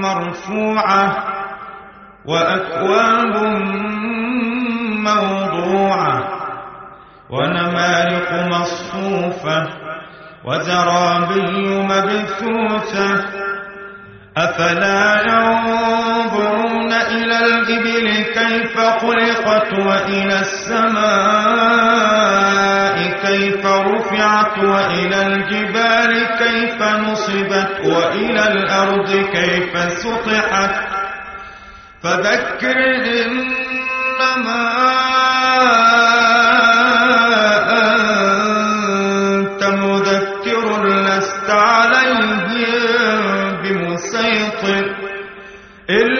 مرفوعة وأكواب موضوعة ونمارق مصفوفة وزرابي مبثوثة أفلا ينظرون كيف خلقت وإلى السماء؟ كيف رفعت وإلى الجبال؟ كيف نصبت وإلى الأرض؟ كيف سطحت؟ فذكر إنما أنت مذكر لست عليهم بمسيطر. إلا